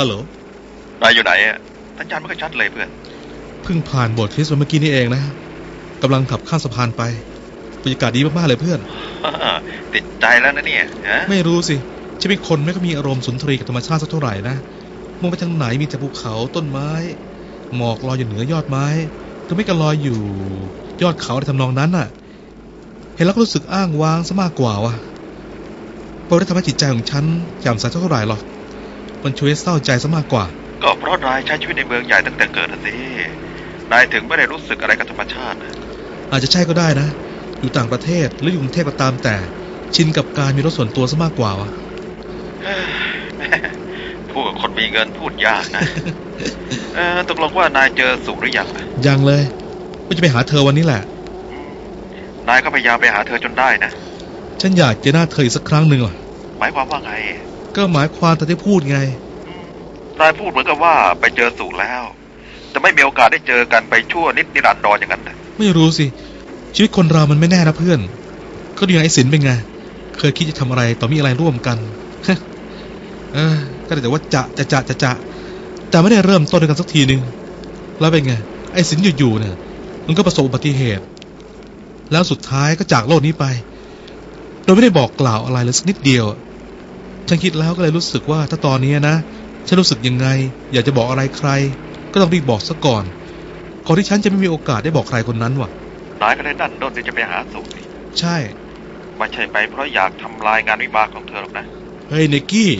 ฮัลโหลนายอยู่ไหนอะสัญญาณไม่ค่อยชัดเลยเพื่อน เพิ่งผ่านโบสถ์คริสต์มาเมื่อกี้นี่เองนะกำลังขับข้ามสะพานไปบรรยากาศดีมากๆเลยเพื่อน ติดใจแล้วนะเนี่ยฮะไม่รู้สิชีวิตคนไม่ก็มีอารมณ์สุนทรีกับธรรมชาติสักเท่าไหร่นะมองไปทางไหนมีแต่ภูเขาต้นไม้ หมอกลอยอยู่เหนือยอดไม้ก็ไม่ก็ลอยอยู่ ยอดเขาในทำนองนั้นน่ะ เห็นแล้วก็รู้สึกอ้างว้างซะมากกว่าวะเพราะได้ทำให้จิตใจของฉันหย่ำใสเท่าไหร่หรอก มันช่วยให้เศร้าใจซะมากกว่า ก็เพราะนายใช้ชีวิตในเมืองใหญ่ตั้งแต่เกิดนะสิ นายถึงไม่ได้รู้สึกอะไรกับธรรมชาตินะอาจจะใช่ก็ได้นะ อยู่ต่างประเทศหรืออยู่กรุงเทพก็ตามแต่ ชินกับการมีรถส่วนตัวซะมากกว่าวะพูดกับคนมีเงินพูดยากนะเออตกลงว่านายเจอสุหรือยังนะยังเลยว่าจะไปหาเธอวันนี้แหละอืมนายก็พยายามไปหาเธอจนได้นะ ฉันอยากเจอหน้าเธออีกสักครั้งหนึ่งอะหมายความว่าไง ก็หมายความตามที่พูดไงอืมนายพูดเหมือนกับว่าไปเจอสุแล้ว จะไม่มีโอกาสได้เจอกันไปชั่วนิดนิรันดรอย่างนั้นนะไม่รู้สิ ชีวิตคนเรามันไม่แน่นะเพื่อน ก็ดูอย่างไอ้สินเป็นไง เคยคิดจะทำอะไรต่อมีอะไรร่วมกันเออก็ได้แต่ว่าจะจะจะจะจะแต่ไม่ได้เริ่มต้นด้วยกันสักทีหนึ่งแล้วเป็นไง ไอ้สินอยู่ๆเนี่ยมันก็ประสบอุบัติเหตุ แล้วสุดท้ายก็จากโลกนี้ไป โดยไม่ได้บอกกล่าวอะไรเลยสักนิดเดียว ฉันคิดแล้วก็เลยรู้สึกว่าถ้าตอนนี้นะ ฉันรู้สึกยังไง อยากจะบอกอะไรใคร ก็ต้องรีบบอกซะก่อนก่อนที่ฉันจะไม่มีโอกาสได้บอกใครคนนั้นว่ะนายก็เลยดันด้นที่จะไปหาสุนี่ใช่ไม่ใช่ไปเพราะอยากทำลายงานวิบากของเธอหรอกนะ เฮ้ยเนกกี้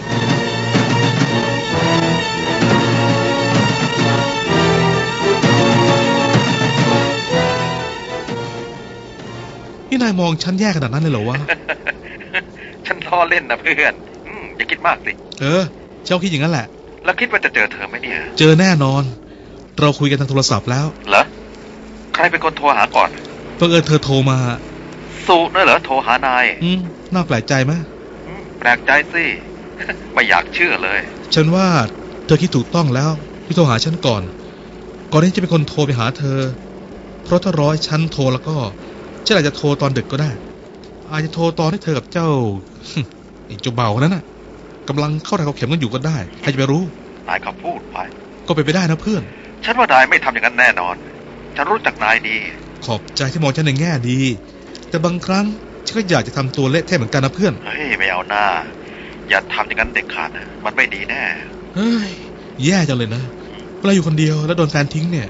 นี่นายมองฉันแย่ขนาดนั้นเลยเหรอวะ ฉันล้อเล่นนะเพื่อนอื มอย่าคิดมากสิเออ เจ้าคิดอย่างนั้นแหละ แล้วคิดว่าจะเจอเธอไหมเนี่ย เจอแน่นอน เราคุยกันทางโทรศัพท์แล้ว เหรอ ใครเป็นคนโทรหาก่อนบังเอิญเธอโทรมา สุน่ะเหรอโทรหานาย อืม น่าแปลกใจไหมอืมแปลกใจสิ ไม่อยากเชื่อเลย ฉันว่าเธอคิดถูกต้องแล้วที่โทรหาฉันก่อน ก่อนที่จะเป็นคนโทรไปหาเธอ เพราะถ้าร้อยฉันโทรแล้วก็ฉันอาจจะโทรตอนดึกก็ได้ อาจจะโทรตอนที่เธอกับเจ้าไอ้เจ้าเบาคนนั้นน่ะ กำลังเข้าทางเขาเข็มกันอยู่ก็ได้ใครจะไปรู้นายก็พูดไป ก็เป็นไปได้นะเพื่อน ฉันว่านายไม่ทำอย่างนั้นแน่นอน ฉันรู้จักนายดี ขอบใจที่มองฉันในแง่ดี แต่บางครั้งฉันก็อยากจะทำตัวเละเทะเหมือนกันนะเพื่อนเฮ้ยไม่เอาหน้า อย่าทำอย่างนั้นเด็ดขาดนะมันไม่ดีแน่เฮ้ยแย่จังเลยนะเวลาอยู่คนเดียวแล้วโดนแฟนทิ้งเนี่ย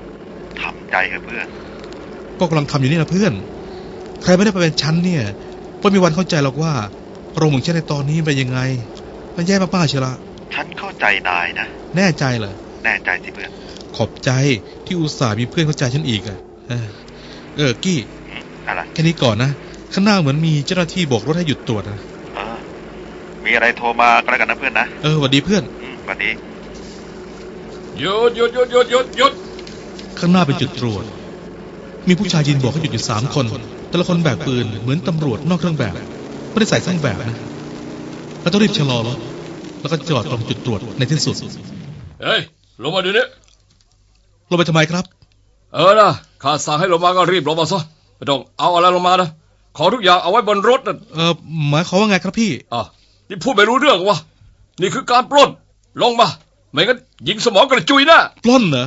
ทำใจเถอะเพื่อน ก็กำลังทำอยู่นี่นะเพื่อน ใครไม่ได้ไปเป็นฉันเนี่ยก็มีวันเข้าใจหรอกว่าอารมณ์ของฉันในตอนนี้เป็นยังไง มันแย่มากๆเชียวละฉันเข้าใจนายนะ แน่ใจเหรอ แน่ใจสิเพื่อน ขอบใจที่อุตส่าห์มีเพื่อนเข้าใจฉันอีกอะเออเออกี้ อืมอะไรแค่นี้ก่อนนะ ข้างหน้าเหมือนมีเจ้าหน้าที่โบกรถให้หยุดตรวจนะ เออ มีอะไรโทรมาก็แล้วกันนะเพื่อนนะเออสวัสดีเพื่อน อืมสวัสดี หยุดหยุดหยุดหยุดหยุดหยุดข้างหน้าเป็นจุดตรวจ มีผู้ชายยืนบอกให้หยุดอยู่สามคน แต่ละคนแบกปืนเหมือนตำรวจนอกเครื่องแบบ ไม่ได้ใส่เครื่องแบบนะเราต้องรีบชะลอรถ แล้วก็จอดตรงจุดตรวจในที่สุด เฮ้ย ลงมาเดี๋ยวนี้ลงไปทำไมครับ เออนะข้าสั่งให้ลงมาก็รีบลงมาซะไม่ต้องเอาอะไรลงมานะ ขอทุกอย่างเอาไว้บนรถนะเออหมายความว่าไงครับพี่อะนี่พูดไม่รู้เรื่องวะนี่คือการปล้น ลงมา ไม่งั้นยิงสมองกระจุยนะปล้นเหรอ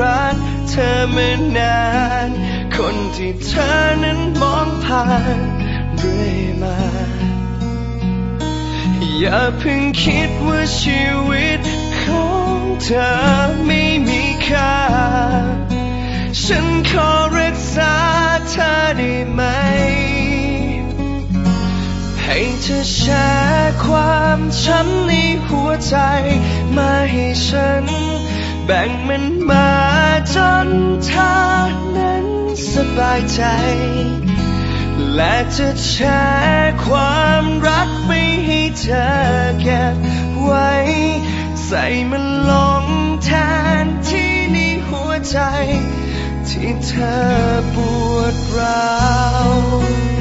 รักเธอมานาน คนที่เธอนั้นมองผ่านเรื่อยมา อย่าเพิ่งคิดว่าชีวิตของเธอไม่มีค่า ฉันขอรักษาเธอได้ไหม ให้เธอแชร์ความช้ำในหัวใจมาให้ฉัน แบ่งมันมาจนเธอนั้นสบายใจ และจะแชร์ความรักไปให้เธอเก็บไว้ ใส่มันลงแทนที่ในหัวใจ ที่เธอปวดร้าว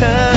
ที่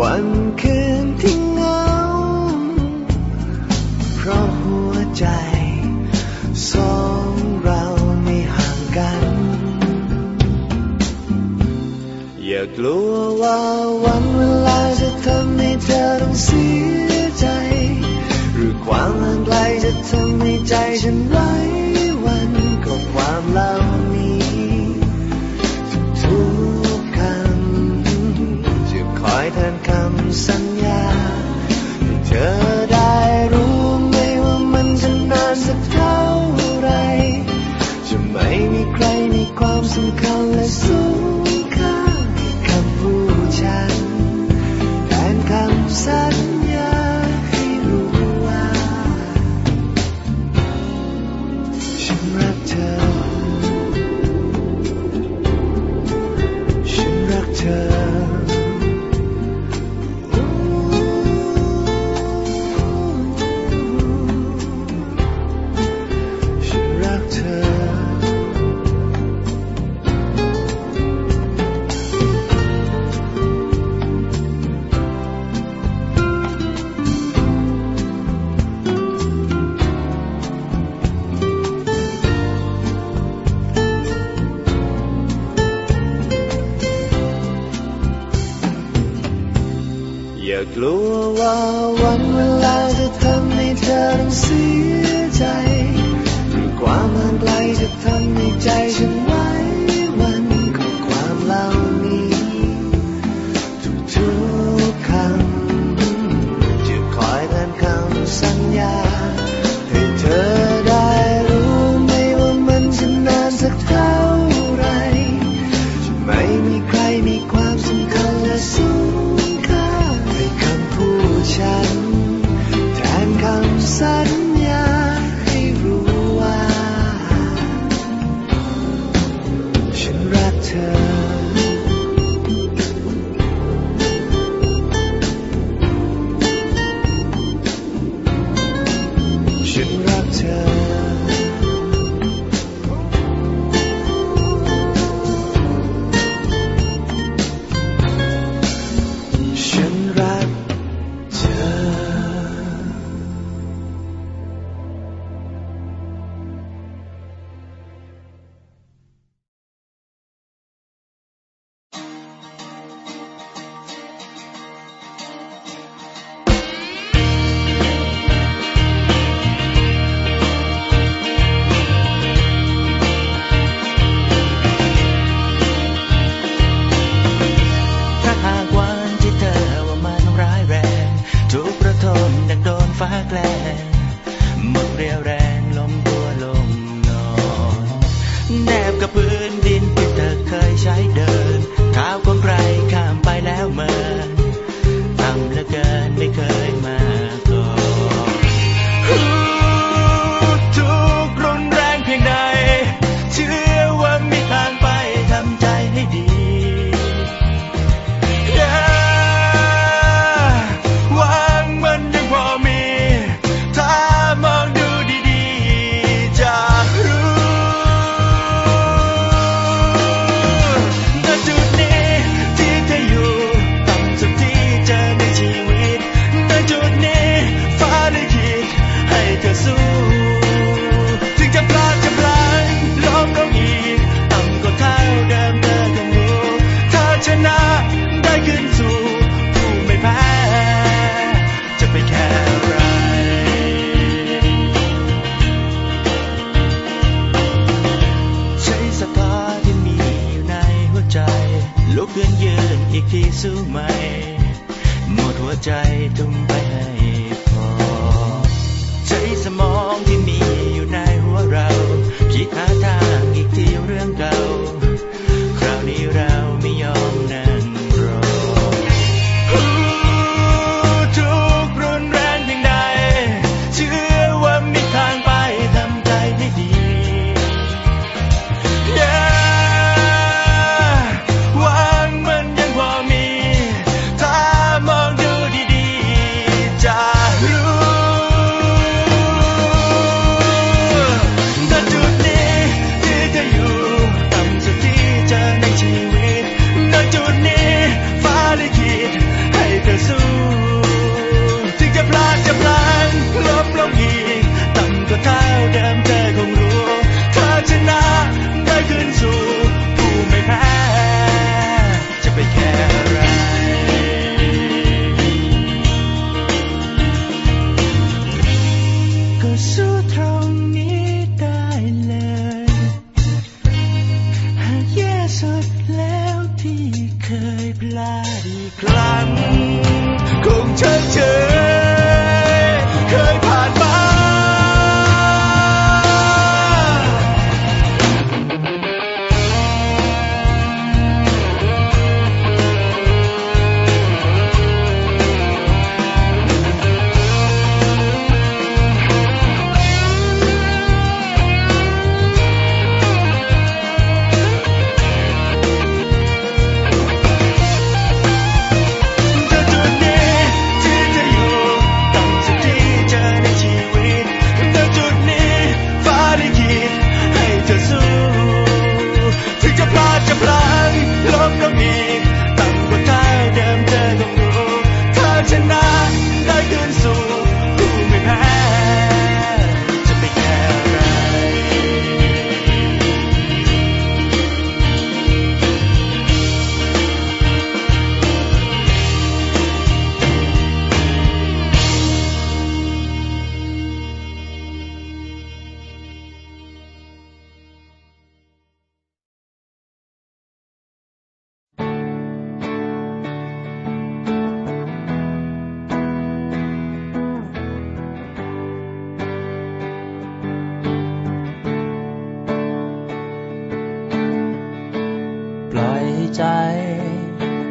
วันคืนที่เงา เพราะหัวใจสองเราไม่ห่างกัน อย่ากลัวว่าวันเวลาจะทำให้เธอต้องเสียใจ หรือความห่างไกลจะทำให้ใจฉันไร้วันกับความเล่ สัญญา เธอได้รู้ไหมว่ามันจะนานสักเท่าไร จะไม่มีใครมีความสำคัญและสูงค่าคำพูดฉันแทนคำสัญญาให้รู้ว่า ฉันรักเธอ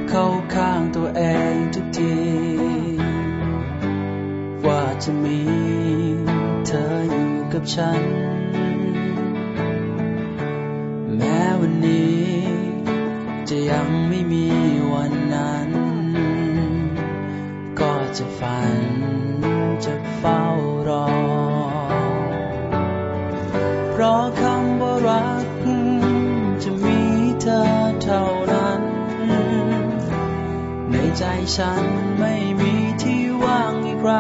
เข้าข้างตัวเองทุกที ว่าจะมีเธออยู่กับฉัน แม้วันนี้ จะยังไม่มีวันนั้น ก็จะฝัน ฉันไม่มีที่ว่างให้ใคร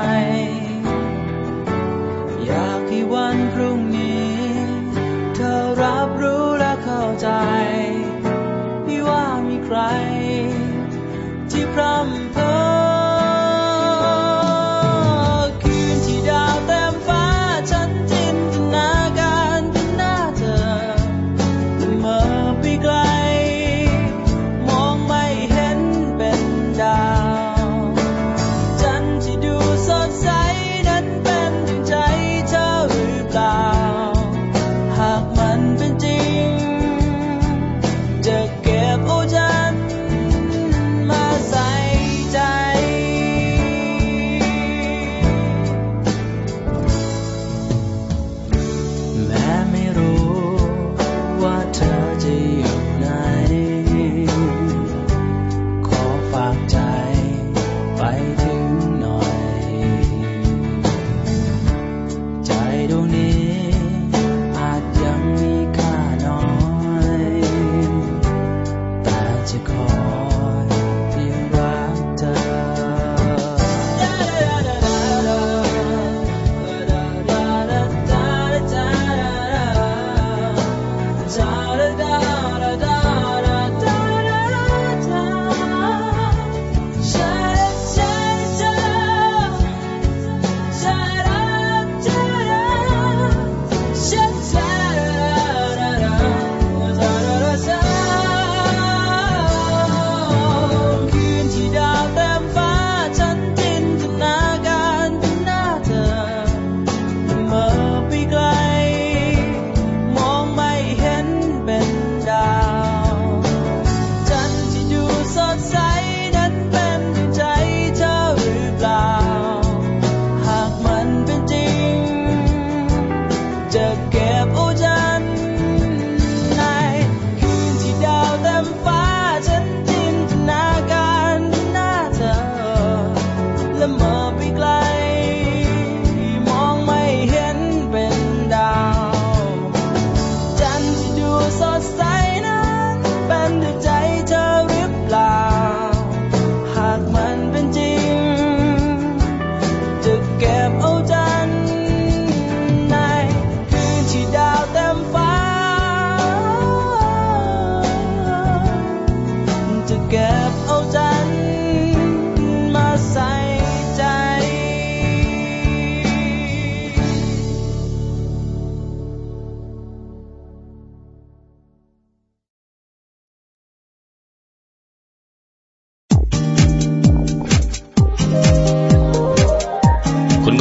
แต่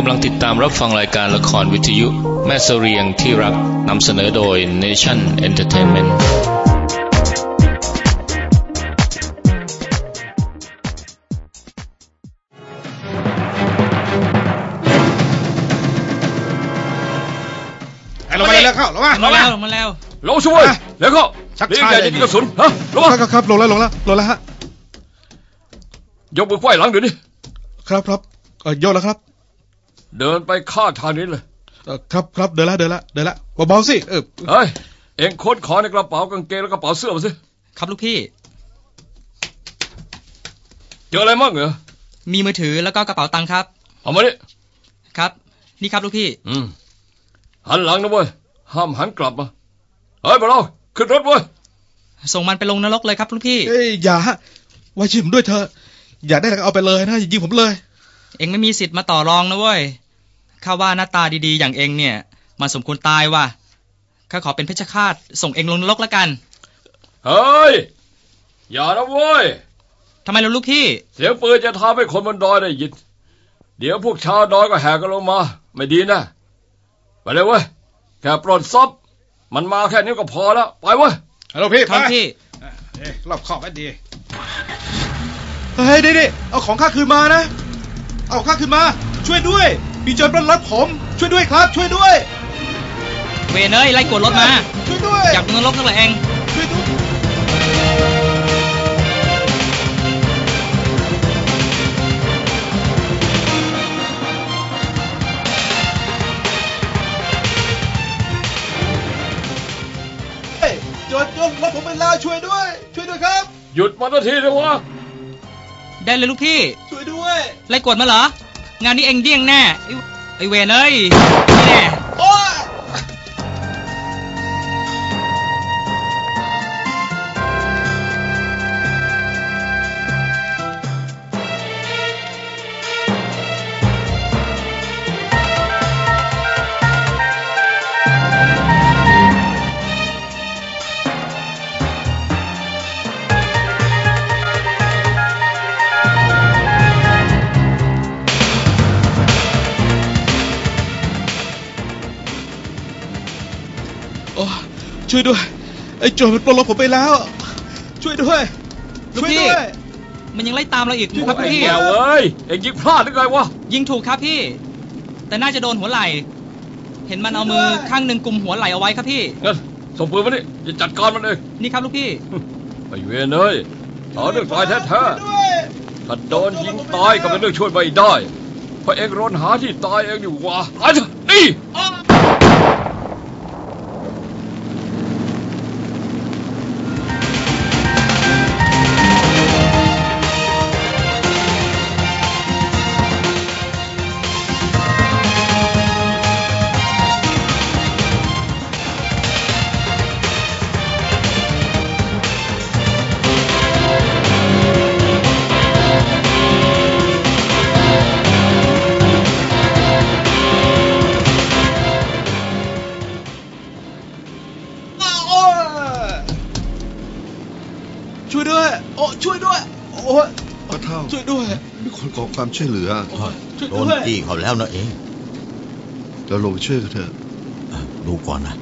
ำลังติดตามรับฟังรายการละครวิทยุ แม่เสเรียงที่รักนำเสนอโดย Nation Entertainment ไอ้ลงมาเลยเข้าลงมาลงมามาแล้ว ลงช่วยแล้วก็ชักเรียกช้าใหญ่เลยจะยิงกระสุนฮะลงมาครับครับลงแล้วลงแล้วลงแล้วฮะยกมือไขว้หลังเดี๋ยวนี้ครับครับเออโยนแล้วครับ เดินไปข้างทางนี้เลยเออครับครับเดินละเดินละเดินละเบาๆสิเออเฮ้ยเอ็งค้นของในกระเป๋ากางเกงและกระเป๋าเสื้อมาสิครับลูกพี่ เจออะไรมั่งเหรอมีมือถือแล้วก็กระเป๋าตังค์ครับ เอามาดิครับ นี่ครับลูกพี่ อืมหันหลังนะเว้ยห้ามหันกลับมาเฮ้ยมาเราขึ้นรถเว้ยส่งมันไปลงนรกเลยครับลูกพี่ เอ้ยอย่าฮะไว้ชีวิตผมด้วยเถอะอยากได้อะไรก็เอาไปเลยนะอย่ายิงผมเลย เองไม่มีสิทธิ์มาต่อรองนะเว้ยข้าว่าหน้าตาดีๆ อย่างเองเนี่ย มันสมควรตายว่ะข้าขอเป็นเพชฌฆาตส่งเองลงนรกแล้วกัน เฮ้ย อย่านะเว้ยทำไมล่ะลูกพี่ เสียงปืนจะทำให้คนบนดอยได้ยิน เดี๋ยวพวกชาวดอยก็แห่กันลงมา ไม่ดีนะ ไปเลยเว้ย แค่ปลดซบมันมาแค่นี้ก็พอแล้ว ไปเว้ยฮัลโหลพี่ครับพี่เอ้ยรอบขอบไว้ดี เฮ้ยดิดิเอาของข้าคืนมานะ เอาข้าคืนมา ช่วยด้วยมีมีโจรปล้นรถผม ช่วยด้วยครับ ช่วยด้วย เวนเอ้ยไล่กวดรถมา ช่วยด้วยอยากดูนรกนั่นแหละเอง ช่วยด้วยเฮ้ยโจรโจรรถผมไปแล้วช่วยด้วย ช่วยด้วยครับ หยุดมาทันทีเลยวะ ได้เลยลูกพี่ช่วยด้วย ไล่กวดมาเหรอ งานนี้เองเดี้ยงแน่ไอ้ไอเวนเอ้ย ช่วยด้วย ไอ้โจรมันปล้นรถผมไปแล้ว ช่วยด้วยลูกช่วยพี่ด้วย มันยังไล่ตามเราอีกช่วยครับด้วยพี่แกเว้ยเอ็งยิงพลาดหรือไงวะ ยิงถูกครับพี่ แต่น่าจะโดนหัวไหล่ เห็นมันเอามือข้างหนึ่งกุมหัวไหล่เอาไว้ครับพี่ งั้นส่งปืนมานี่จะจัดการมันเองนี่ครับลูกพี่ ไอ้เวนเอ้ยเอาเรื่องตายแท้ช่วยด้วยๆถ้าโดนยิงตายก็เป็นเรื่องช่วยไม่ได้ เพราะเองรนหาที่ตายเองอยู่วะตายเถอะนี่ คนขอความช่วยเหลือโอ้ยช่วยโดด้นวยจี้เขาแล้วนะเองเราลงไปช่วยกันเถอะเอ่อดูก่อนนะ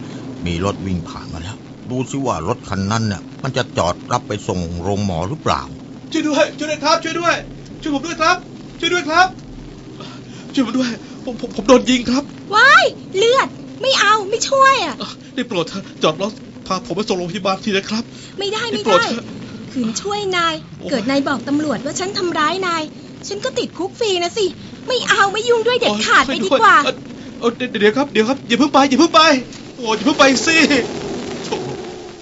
มีรถวิ่งผ่านมาแล้ว ดูสิว่ารถคันนั้นเนี่ยมันจะจอดรับไปส่งโรงหมอหรือเปล่า ช่วยด้วยช่วยด้วยครับ ช่วยด้วย ช่วยผมด้วยครับ ช่วยด้วยครับ ช่วยผมด้วย ผมผมผมโดนยิงครับว้ายเลือดไม่เอาไม่ช่วยอะอะได้โปรดเถอะจอดรถพาผมไปส่งโรงพยาบาลทีนะครับ ไม่ได้ได้ไม่โปรดได้เถอะขืนช่วยนายโอ้ยเกิดนายบอกตำรวจว่าฉันทำร้ายนาย ฉันก็ติดคุกฟรีนะสิ ไม่เอาไม่ยุ่งด้วยเด็ดขาดไปดีกว่าเออเออเดี๋ยวเดี๋ยวครับเดี๋ยวครับอย่าเพิ่งไปอย่าเพิ่งไป โอ้อย่าเพิ่งไปสิโถ่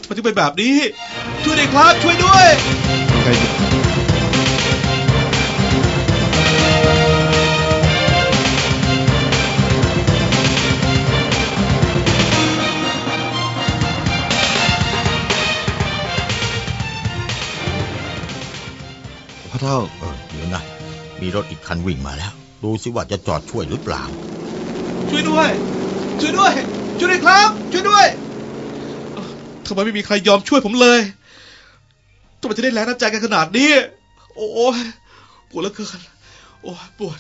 มันจะเป็นแบบนี้ ช่วยด้วยครับช่วยด้วยใครจะพระเท่า มีรถอีกคันวิ่งมาแล้ว ดูสิว่าจะจอดช่วยหรือเปล่า ช่วยด้วย ช่วยด้วย ช่วยด้วยครับ ช่วยด้วยเอ้าทำไมไม่มีใครยอมช่วยผมเลยทำไมจะได้แรงน้ำใจกันขนาดนี้ โอ้ยปวดเหลือเกินโอ้ยปวด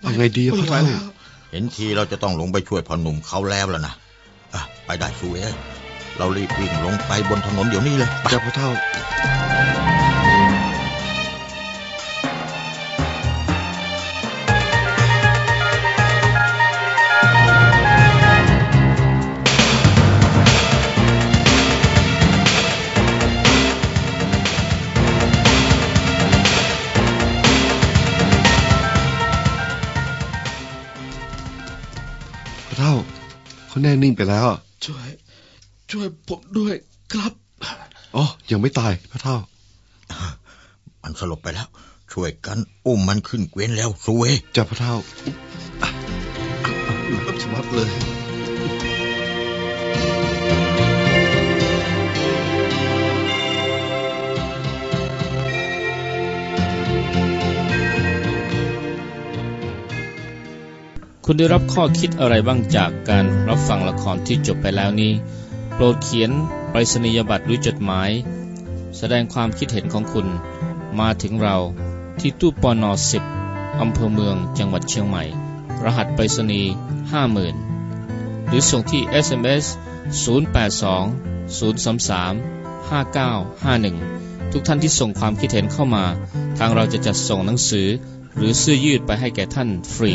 เอาไงดีอะม่พ่อไหวเฒ่าแล้วเห็นทีเราจะต้องลงไปช่วยพ่อหนุ่มเขาแล้วล่ะนะอะไปได้สูเอ้ยเรารีบวิ่งลงไปบนถนนเดี๋ยวนี้เลยไปจับพระเท่า เขาแน่นิ่งไปแล้ว ช่วย ช่วยผมด้วยครับ อ๋อ ยังไม่ตายพระเท่า มันสลบไปแล้ว ช่วยกันอุ้มมันขึ้นเกวียนแล้วสูเอ้ยจับพระเท่าอะอืดชะมัดเลย คุณได้รับข้อคิดอะไรบ้างจากการรับฟังละครที่จบไปแล้วนี้ โปรดเขียนไปรษณียบัตรหรือจดหมาย แสดงความคิดเห็นของคุณ มาถึงเราที่ตู้ปอนอสิบอำเภอเมืองจังหวัดเชียงใหม่ รหัสไปรษณีย์50,000หรือส่งที่ SMS 082 033 5951 ทุกท่านที่ส่งความคิดเห็นเข้ามา ทางเราจะจัดส่งหนังสือ หรือเสื้อยืดไปให้แก่ท่านฟรี